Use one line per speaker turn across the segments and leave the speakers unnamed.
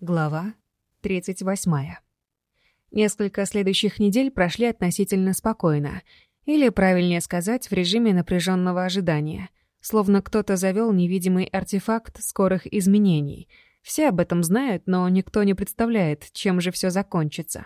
Глава 38. Несколько следующих недель прошли относительно спокойно, или, правильнее сказать, в режиме напряженного ожидания, словно кто-то завел невидимый артефакт скорых изменений. Все об этом знают, но никто не представляет, чем же все закончится.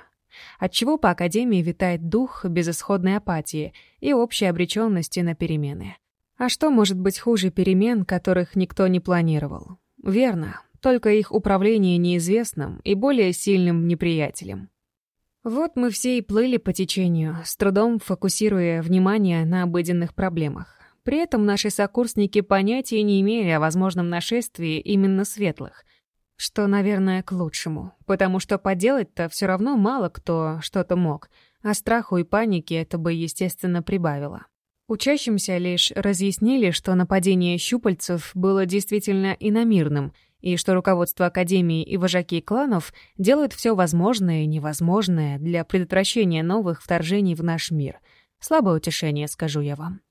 Отчего по Академии витает дух безысходной апатии и общей обреченности на перемены. А что может быть хуже перемен, которых никто не планировал? Верно, только их управление неизвестным и более сильным неприятелем. Вот мы все и плыли по течению, с трудом фокусируя внимание на обыденных проблемах. При этом наши сокурсники понятия не имели о возможном нашествии именно светлых, что, наверное, к лучшему, потому что поделать-то все равно мало кто что-то мог, а страху и панике это бы, естественно, прибавило. Учащимся лишь разъяснили, что нападение щупальцев было действительно иномирным — и что руководство Академии и вожаки кланов делают все возможное и невозможное для предотвращения новых вторжений в наш мир. Слабое утешение, скажу я вам.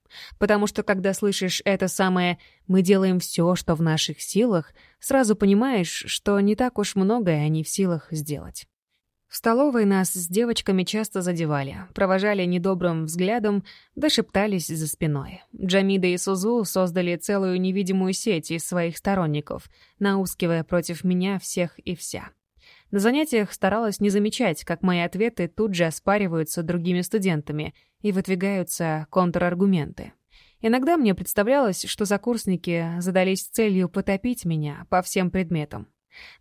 Потому что, когда слышишь это самое «мы делаем все, что в наших силах», сразу понимаешь, что не так уж многое они в силах сделать. В столовой нас с девочками часто задевали, провожали недобрым взглядом, да шептались за спиной. Джамида и Сузу создали целую невидимую сеть из своих сторонников, наускивая против меня всех и вся. На занятиях старалась не замечать, как мои ответы тут же оспариваются другими студентами и выдвигаются контраргументы. Иногда мне представлялось, что закурсники задались целью потопить меня по всем предметам.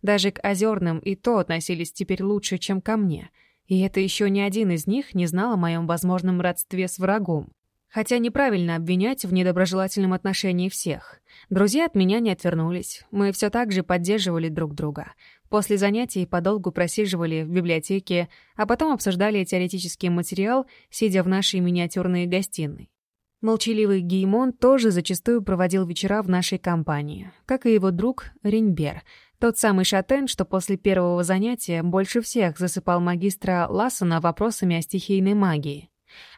Даже к озерным и то относились теперь лучше, чем ко мне. И это еще ни один из них не знал о моем возможном родстве с врагом. Хотя неправильно обвинять в недоброжелательном отношении всех. Друзья от меня не отвернулись. Мы все так же поддерживали друг друга. После занятий подолгу просиживали в библиотеке, а потом обсуждали теоретический материал, сидя в нашей миниатюрной гостиной. Молчаливый Геймон тоже зачастую проводил вечера в нашей компании, как и его друг Риньбер, тот самый шатен, что после первого занятия больше всех засыпал магистра Лассона вопросами о стихийной магии.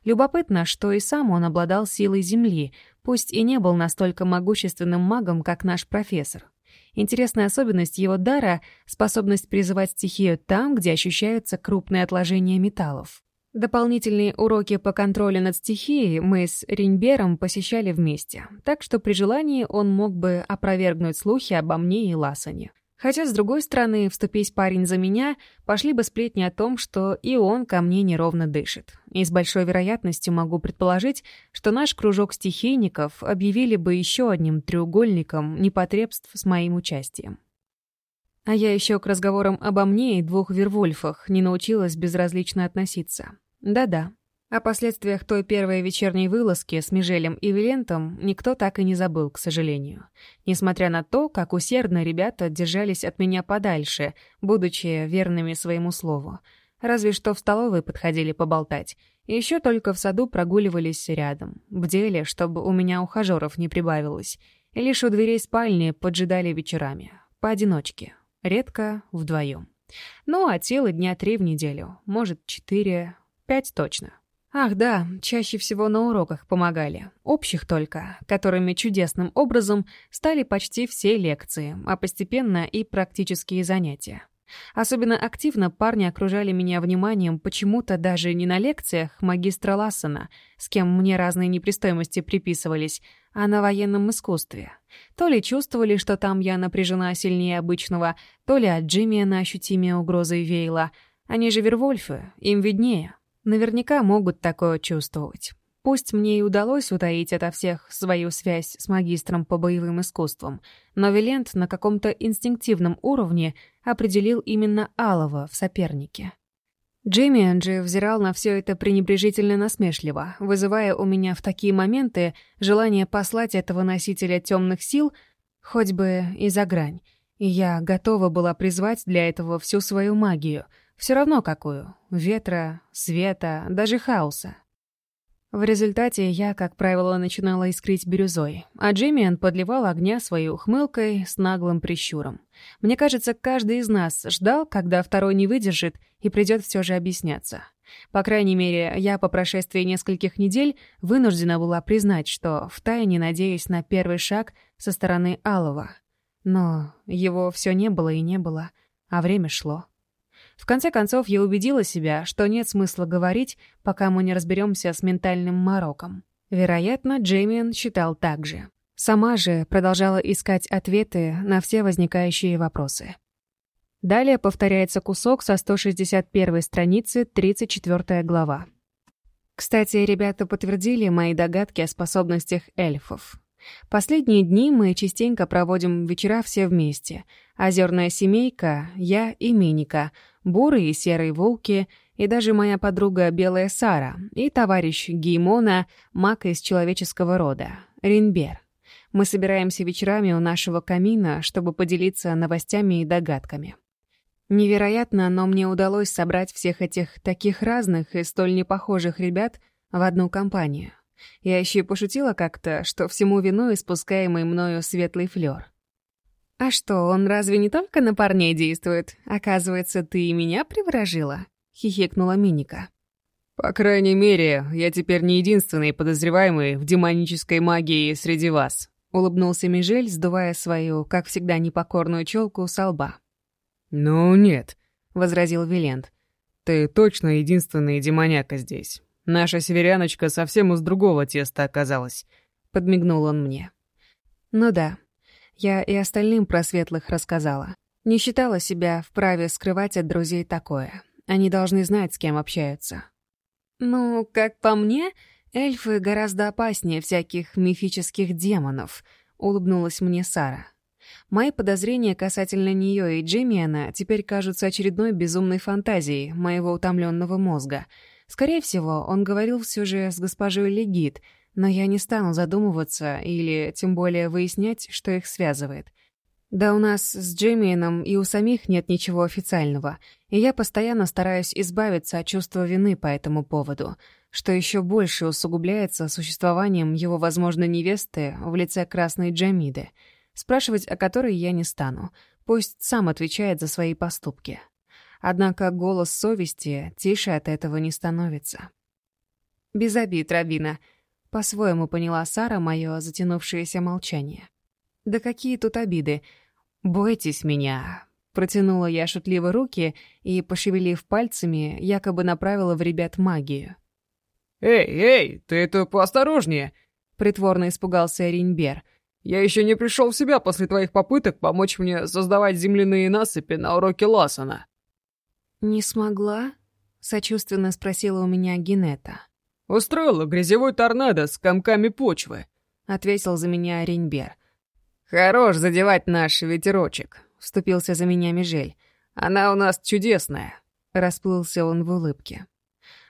Любопытно, что и сам он обладал силой Земли, пусть и не был настолько могущественным магом, как наш профессор. Интересная особенность его дара — способность призывать стихию там, где ощущаются крупные отложения металлов. Дополнительные уроки по контролю над стихией мы с Риньбером посещали вместе, так что при желании он мог бы опровергнуть слухи обо мне и Ласане. Хотя, с другой стороны, вступись парень за меня, пошли бы сплетни о том, что и он ко мне неровно дышит. И с большой вероятностью могу предположить, что наш кружок стихийников объявили бы еще одним треугольником непотребств с моим участием. А я еще к разговорам обо мне и двух вервольфах не научилась безразлично относиться. Да-да, о последствиях той первой вечерней вылазки с Межелем и Вилентом никто так и не забыл, к сожалению. Несмотря на то, как усердно ребята держались от меня подальше, будучи верными своему слову. Разве что в столовой подходили поболтать. Еще только в саду прогуливались рядом. в деле, чтобы у меня ухажеров не прибавилось. И лишь у дверей спальни поджидали вечерами. Поодиночке. Редко вдвоем. Ну, а тело дня три в неделю. Может, четыре, пять точно. Ах да, чаще всего на уроках помогали. Общих только, которыми чудесным образом стали почти все лекции, а постепенно и практические занятия. Особенно активно парни окружали меня вниманием почему-то даже не на лекциях магистра Лассена, с кем мне разные непристойности приписывались, а на военном искусстве. То ли чувствовали, что там я напряжена сильнее обычного, то ли от Джиммиана ощутимее угрозой веяла. Они же Вервольфы, им виднее наверняка могут такое чувствовать. Пусть мне и удалось утаить ото всех свою связь с магистром по боевым искусствам, но Вилент на каком-то инстинктивном уровне определил именно Алова в сопернике. Джимми же взирал на все это пренебрежительно насмешливо, вызывая у меня в такие моменты желание послать этого носителя темных сил хоть бы и за грань. И я готова была призвать для этого всю свою магию — все равно какую — ветра, света, даже хаоса. В результате я, как правило, начинала искрить бирюзой, а Джиммиан подливал огня своей ухмылкой с наглым прищуром. Мне кажется, каждый из нас ждал, когда второй не выдержит и придет все же объясняться. По крайней мере, я по прошествии нескольких недель вынуждена была признать, что втайне надеюсь на первый шаг со стороны Алова. Но его все не было и не было, а время шло. В конце концов, я убедила себя, что нет смысла говорить, пока мы не разберемся с ментальным пороком. Вероятно, Джеймиан считал так же. Сама же продолжала искать ответы на все возникающие вопросы. Далее повторяется кусок со 161 страницы, 34 глава. Кстати, ребята подтвердили мои догадки о способностях эльфов. Последние дни мы частенько проводим вечера все вместе. Озерная семейка, я и Миника, бурые и серые волки — и даже моя подруга Белая Сара и товарищ Геймона, маг из человеческого рода, Ринбер. Мы собираемся вечерами у нашего камина, чтобы поделиться новостями и догадками. Невероятно, но мне удалось собрать всех этих таких разных и столь непохожих ребят в одну компанию. Я еще пошутила как-то, что всему вину испускаемый мною светлый флёр. «А что, он разве не только на парней действует? Оказывается, ты и меня приворожила?» — хихикнула Миника.
«По крайней мере, я теперь не единственный подозреваемый в демонической магии среди вас», — улыбнулся Межель, сдувая свою, как всегда, непокорную челку со лба.
«Ну нет», —
возразил Вилент. «Ты точно единственный демоняка здесь. Наша северяночка совсем из другого теста оказалась», — подмигнул он мне.
«Ну да, я и остальным про светлых рассказала. Не считала себя вправе скрывать от друзей такое. Они должны знать, с кем общаются». «Ну, как по мне, эльфы гораздо опаснее всяких мифических демонов», — улыбнулась мне Сара. Мои подозрения касательно нее и Джиммиана теперь кажутся очередной безумной фантазией моего утомленного мозга — Скорее всего, он говорил все же с госпожой Легит, но я не стану задумываться или тем более выяснять, что их связывает. Да у нас с Джиммином и у самих нет ничего официального, и я постоянно стараюсь избавиться от чувства вины по этому поводу, что еще больше усугубляется существованием его возможной невесты в лице красной Джамиды, спрашивать о которой я не стану, пусть сам отвечает за свои поступки. Однако голос совести тише от этого не становится. «Без обид, Рабина», — по-своему поняла Сара мое затянувшееся молчание. «Да какие тут обиды? Бойтесь меня!» Протянула я шутливо руки и, пошевелив пальцами, якобы направила в ребят магию.
«Эй, эй, ты это поосторожнее!»
— притворно испугался Ринбер.
«Я еще не пришел в себя после твоих попыток помочь мне создавать земляные насыпи на уроке Лассона».
Не смогла? Сочувственно спросила у меня Генета.
«Устроила грязевой торнадо с комками почвы», —
ответил за меня Реньбер.
«Хорош задевать наш ветерочек», — вступился за меня Межель. «Она у нас чудесная», — расплылся он в улыбке.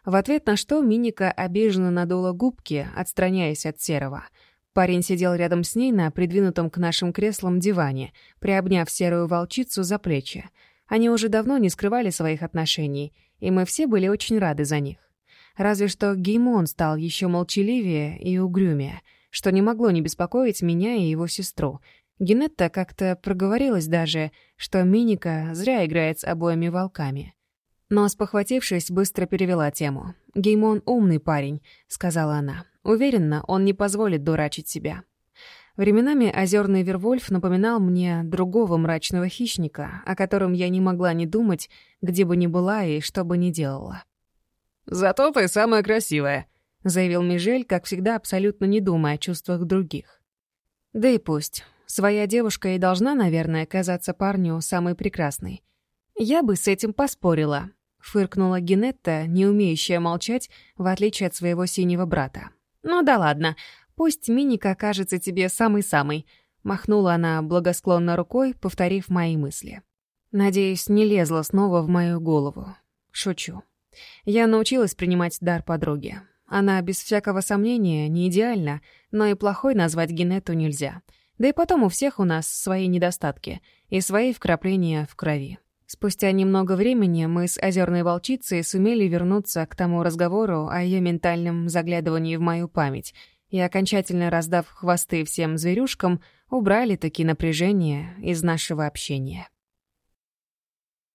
В ответ на что Миника обиженно надула губки, отстраняясь от Серого. Парень сидел рядом с ней на придвинутом к нашим креслам диване, приобняв серую волчицу за плечи. Они уже давно не скрывали своих отношений, и мы все были очень рады за них. Разве что Геймон стал еще молчаливее и угрюмее, что не могло не беспокоить меня и его сестру. Генетта как-то проговорилась даже, что Миника зря играет с обоими волками. Но, спохватившись, быстро перевела тему. «Геймон умный парень», — сказала она. уверенно он не позволит дурачить себя». Временами озерный Вервольф напоминал мне другого мрачного хищника, о котором я не могла не думать, где бы ни была и что бы ни делала.
«Зато ты самая красивая», — заявил Межель, как всегда абсолютно не думая о чувствах других.
«Да и пусть. Своя девушка и должна, наверное, казаться парню самой прекрасной. Я бы с этим поспорила», — фыркнула Генетта, не умеющая молчать, в отличие от своего синего брата. «Ну да ладно, Пусть Миника кажется тебе самый-самый. махнула она благосклонно рукой, повторив мои мысли. Надеюсь, не лезла снова в мою голову. Шучу. Я научилась принимать дар подруги. Она, без всякого сомнения, не идеальна, но и плохой назвать Генету нельзя. Да и потом у всех у нас свои недостатки и свои вкрапления в крови. Спустя немного времени мы с озерной волчицей сумели вернуться к тому разговору о ее ментальном заглядывании в мою память — и, окончательно раздав хвосты всем зверюшкам, убрали такие напряжения из нашего общения.